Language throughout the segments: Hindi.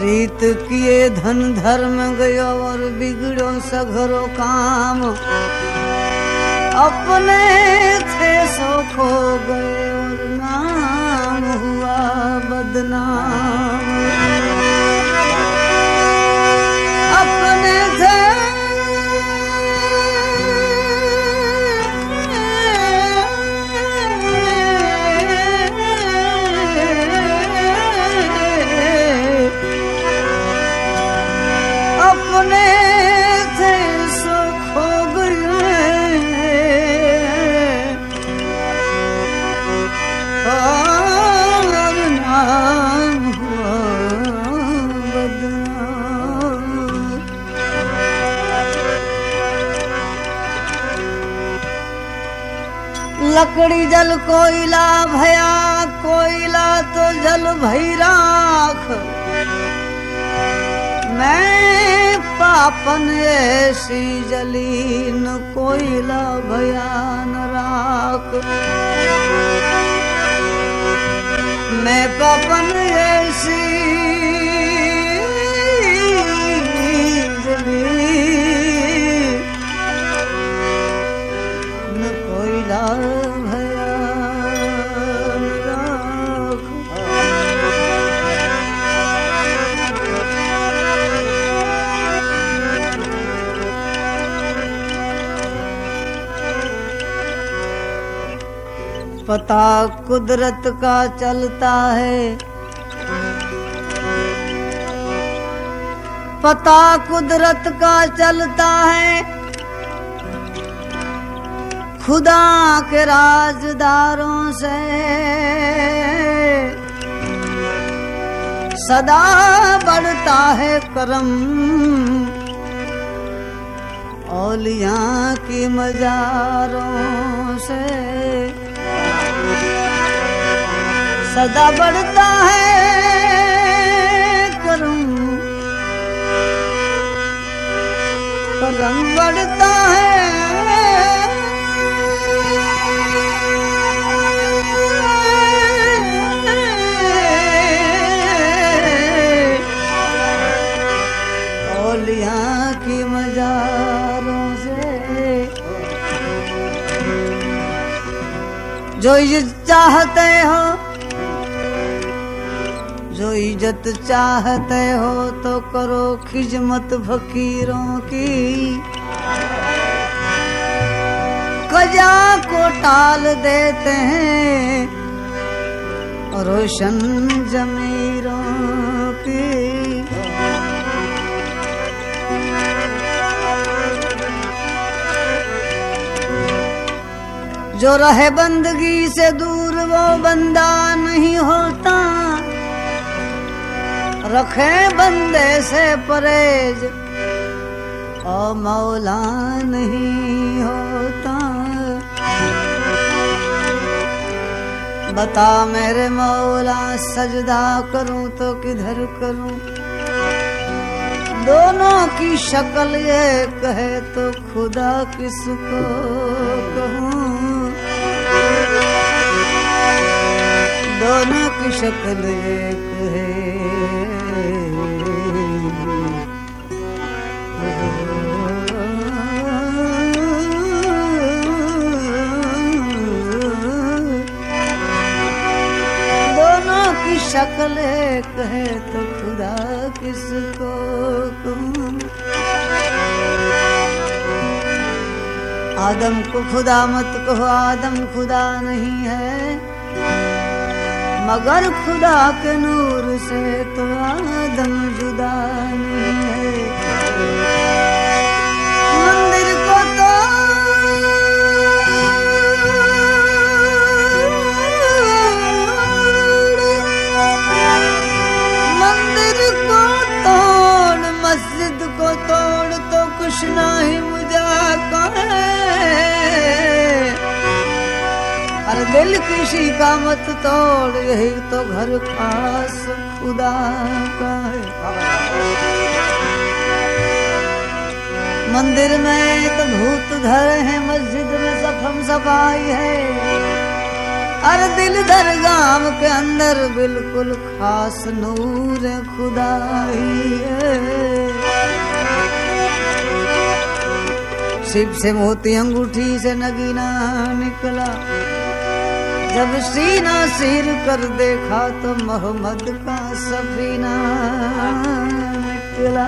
प्रीत किए धन धर्म गयो और बिगड़ो सघरो काम। अपने थे सो खो गए और नाम हुआ बदनाम। लकड़ी जल कोयला भया, कोयला तो जल भई राख। मैं पापन ऐसी जली न कोयला भयान राख। मैं पापन ऐसी पता कुदरत का चलता है। पता कुदरत का चलता है। खुदा के राजदारों से। सदा बढ़ता है करम। औलिया की मजारों से। सदा बढ़ता है करम करम बढ़ता है जो इज़्ज़त चाहते हो, जो इज़्ज़त चाहते हो तो करो खिजमत फकीरों की। कजा को टाल देते हैं, रोशन जमीरों जो रहे बंदगी से दूर वो बंदा नहीं होता। रखे बंदे से परहेज और मौला नहीं होता। बता मेरे मौला, सजदा करूँ तो किधर करूँ? दोनों की शक्ल एक है तो खुदा किसको कहूँ? दोनों की शक्ल एक है। शक्ल एक है तो खुदा किसको आदम को खुदा मत कहो, आदम खुदा नहीं है। मगर खुदा के नूर से तो आदम जुदा नहीं है। मंदिर को तो मंदिर को तोड़, मस्जिद को तोड़ तो कुछ ना ही मुझा का दिल किसी का मत तोड़, यही तो घर खास खुदा का है। मंदिर में तो भूत घर है, मस्जिद में सफम सफ़ाई है। अरे दिल दरगाम के अंदर बिल्कुल खास नूर खुदाई है। शिव से मोती अंगूठी से नगीना निकला। जब सीना सिर कर देखा तो मोहम्मद का सफीना निकला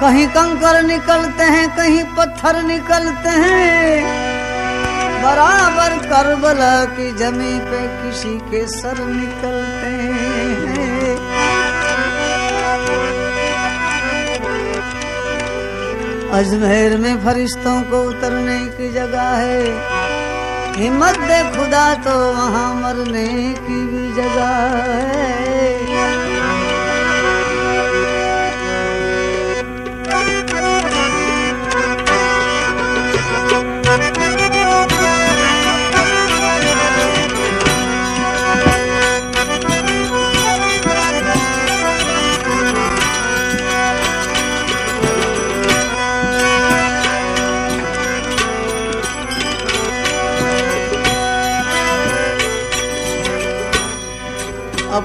कहीं कंकर निकलते हैं, कहीं पत्थर निकलते हैं। बराबर करबला की जमी पे किसी के सर निकलते हैं। अजमेर में फरिश्तों को उतरने की जगह है। हिम्मत दे खुदा तो वहाँ मरने की भी जगह है।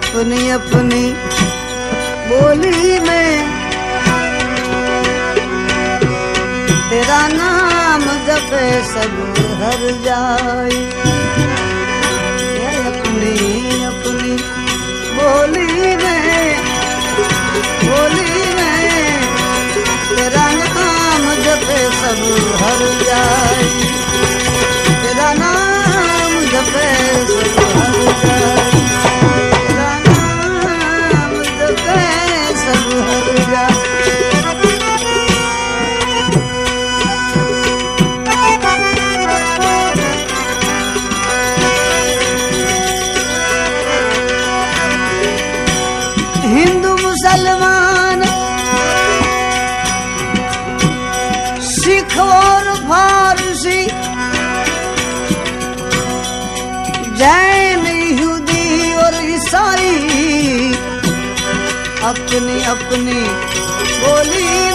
अपनी अपनी। बोली में, तेरा नाम जपे सब हर ये अपनी अपनी। बोली में बोली में, तेरा नाम जपे सब हर जाई सिख और फारसी। जैन यहूदी और ईसाई अपनी अपनी बोली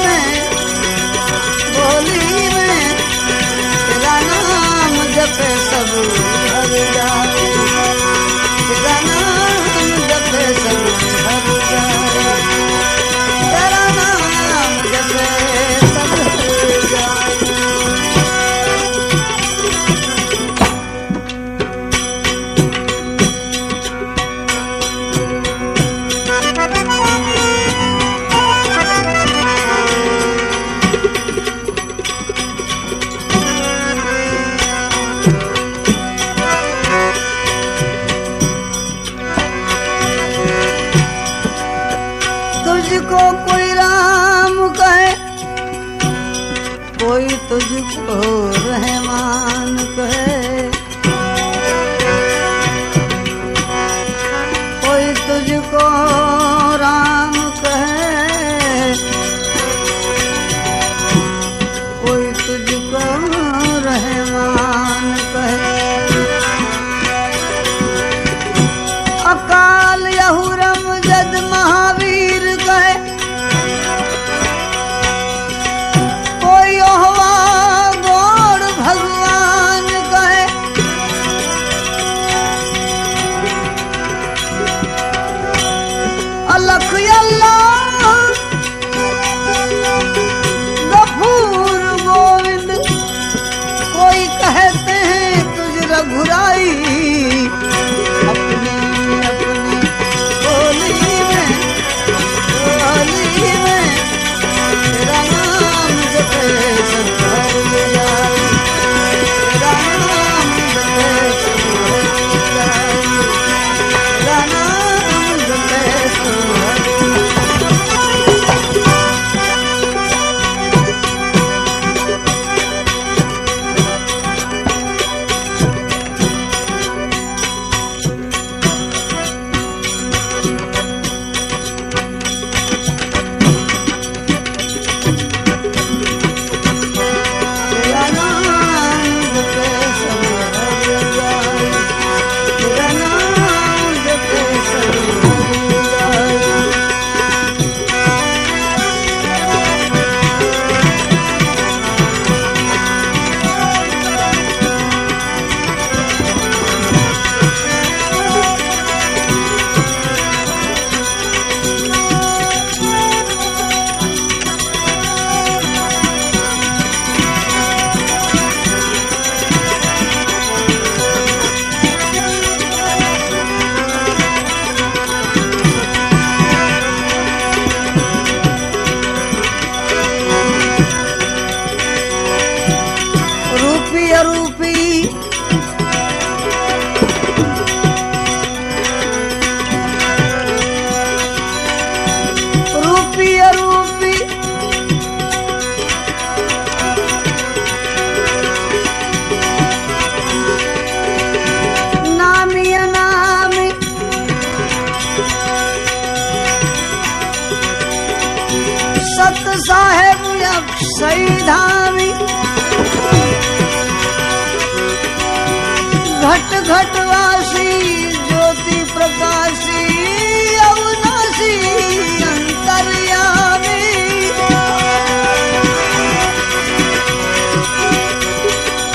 तुझको रहमान कहे।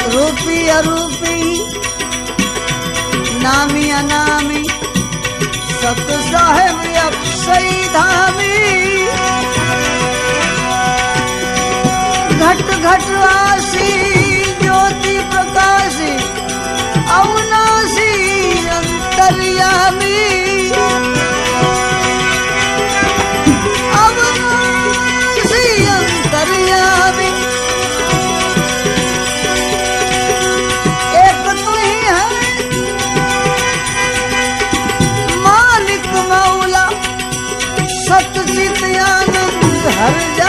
रूपी अरूपी, नामी अनामी सत साहेब अक्षय धामी। घट घट आशी, ज्योति प्रकाशी, अवनाशी, अंतरियामी। Arda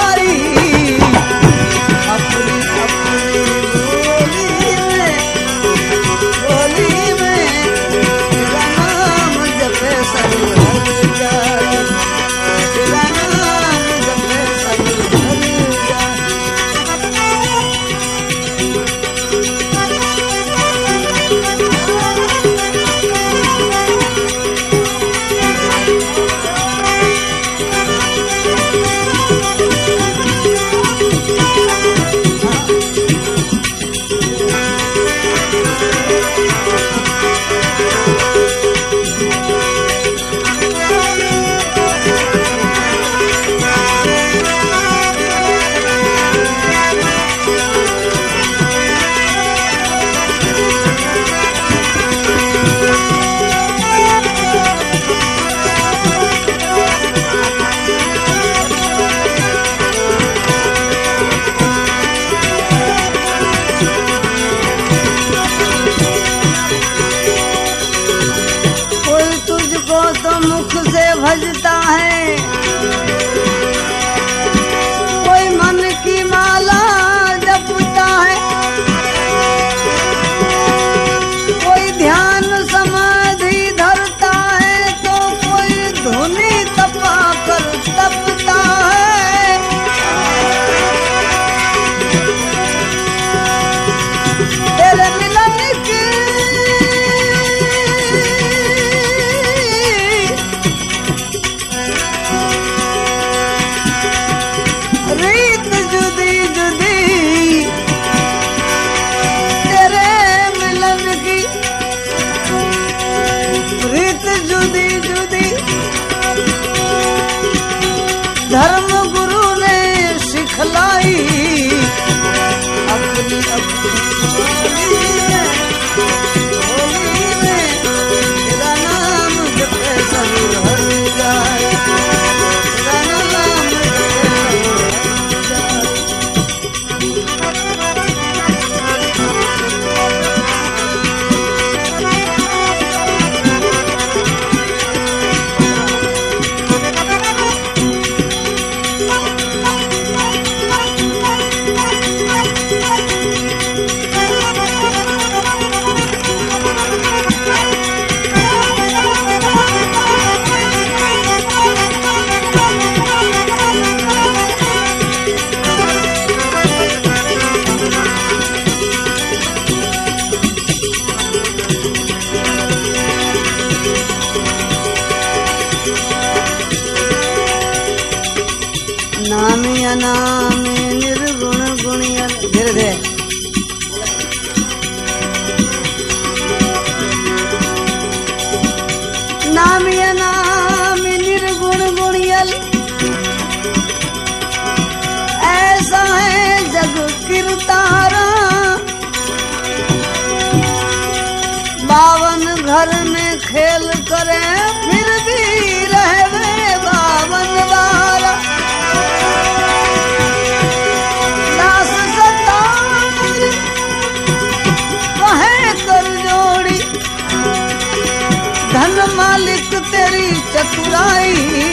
खेल करे, फिर भी रहवे बावन बारा। नास सतार, कहे कर जोड़ी। धन मालिक तेरी चतुराई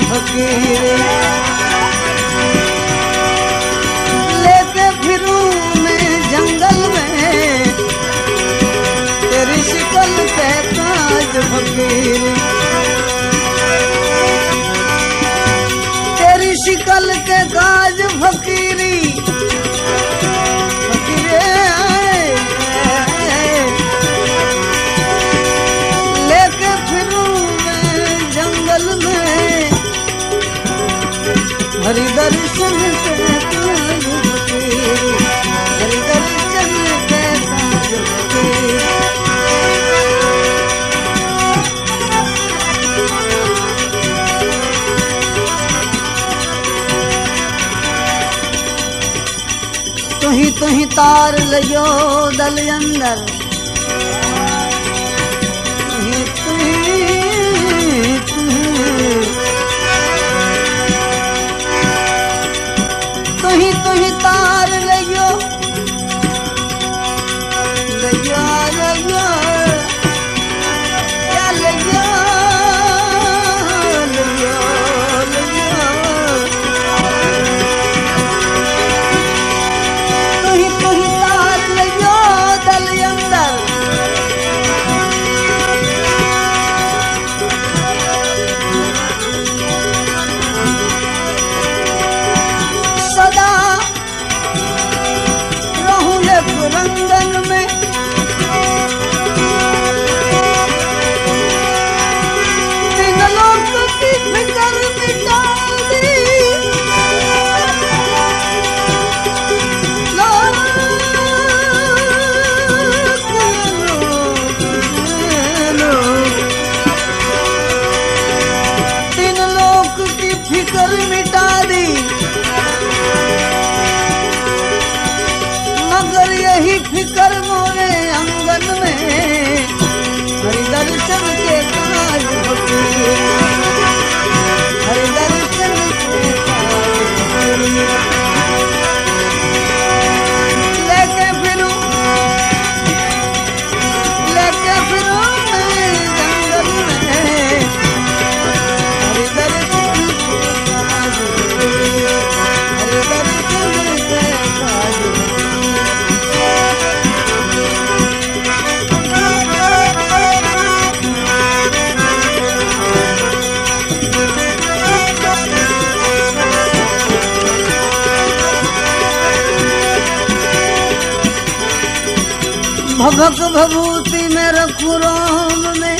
फकीरे तार लियो दल अंदर I can't ananda भक भभूति में रखू राम में।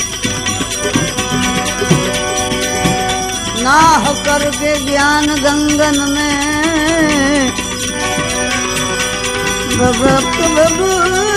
नाह करके ज्ञान गंगन में। भक्त भभूति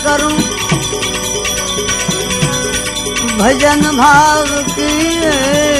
करूँ? भजन भाव की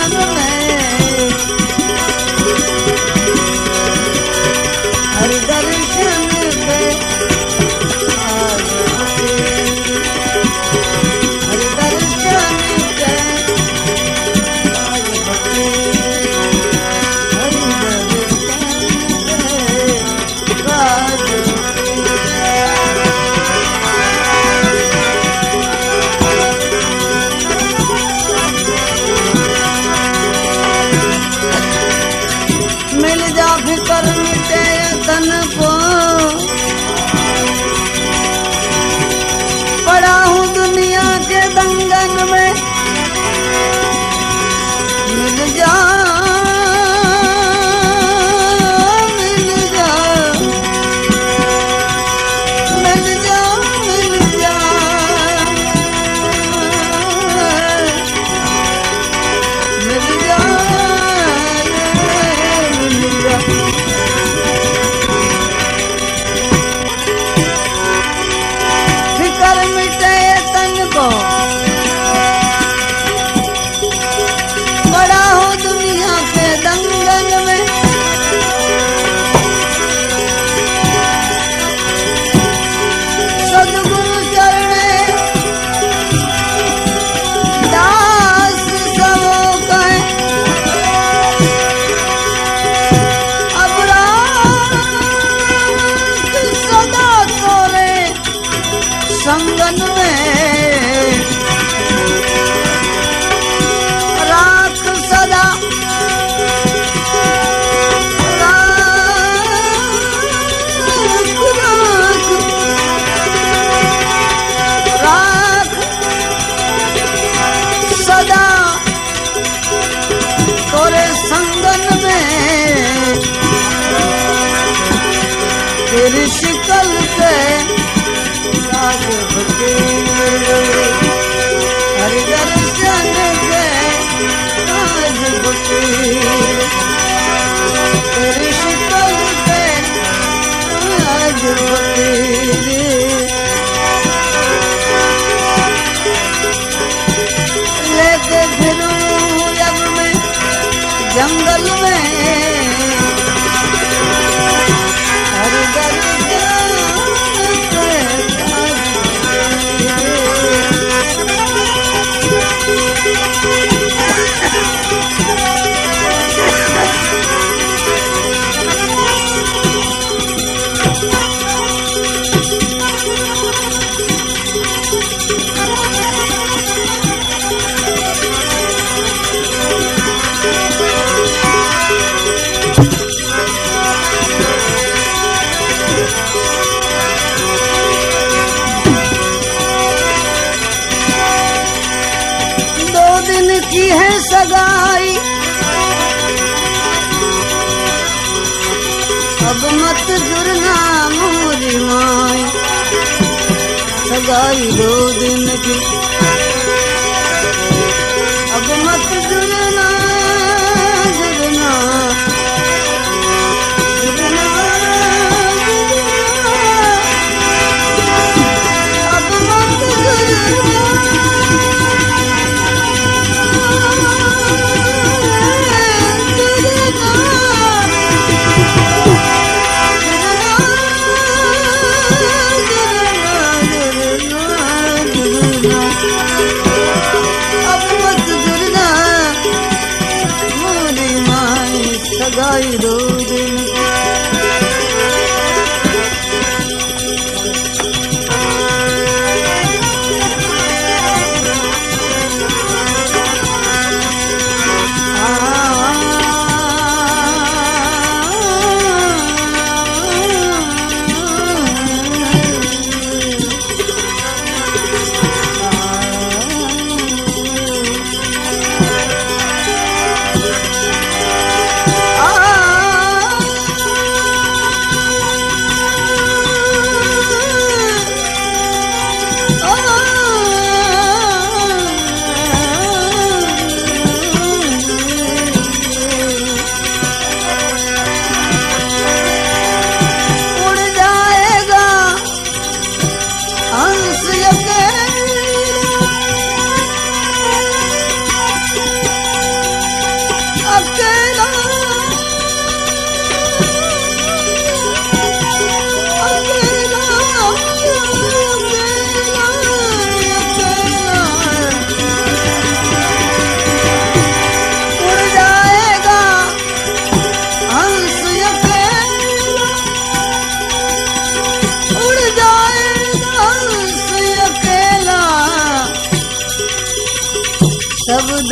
na na na लगाई। अब मत जुड़ना मोरी माई। सगाई दो दिन की 在雨中。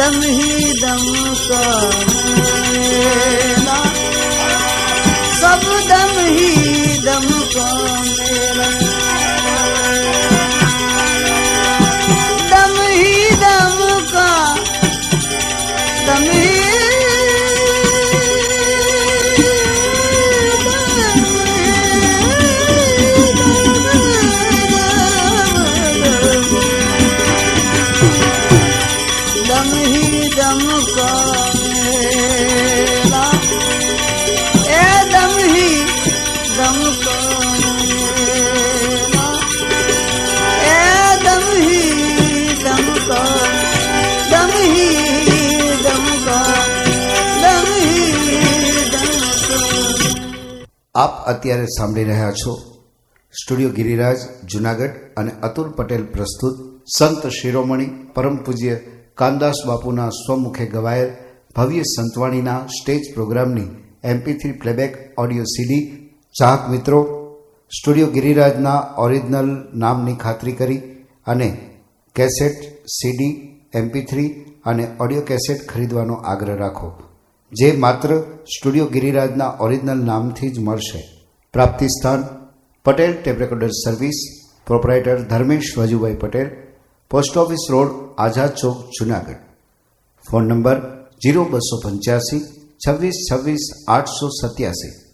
दम ही दम का આપ અત્યારે સાંભળી રહ્યા છો સ્ટુડિયો ગિરિરાજ, જુનાગઢ અને અતુલ પટેલ પ્રસ્તુત સંત શિરોમણી, પરમ પૂજ્ય કાનદાસ બાપુના સ્વમુખે ગવાયેલ ભવ્ય સંતવાણીના સ્ટેજ પ્રોગ્રામની MP three playback audio CD. ચાહક મિત્રો, સ્ટુડિયો ગિરિરાજના ઓરિજિનલ નામની ખાતરી કરી અને કેસેટ સીડી, એમપી થ્રી અને ઓડિયો કેસેટ ખરીદવાનો આગ્રહ રાખો. જે માત્ર સ્ટુડિયો ગિરિરાજના ઓરિજિનલ નામથી જ મળશે. પ્રાપ્તિ સ્થાન Patel tape recorder service, proprietor Dharmesh Vajubhai Patel, post office road, Azad Chowk, Junagadh. Phone number zero બસો પંચ્યાસી, છવ્વીસ છવ્વીસ આઠસો સત્યાસી.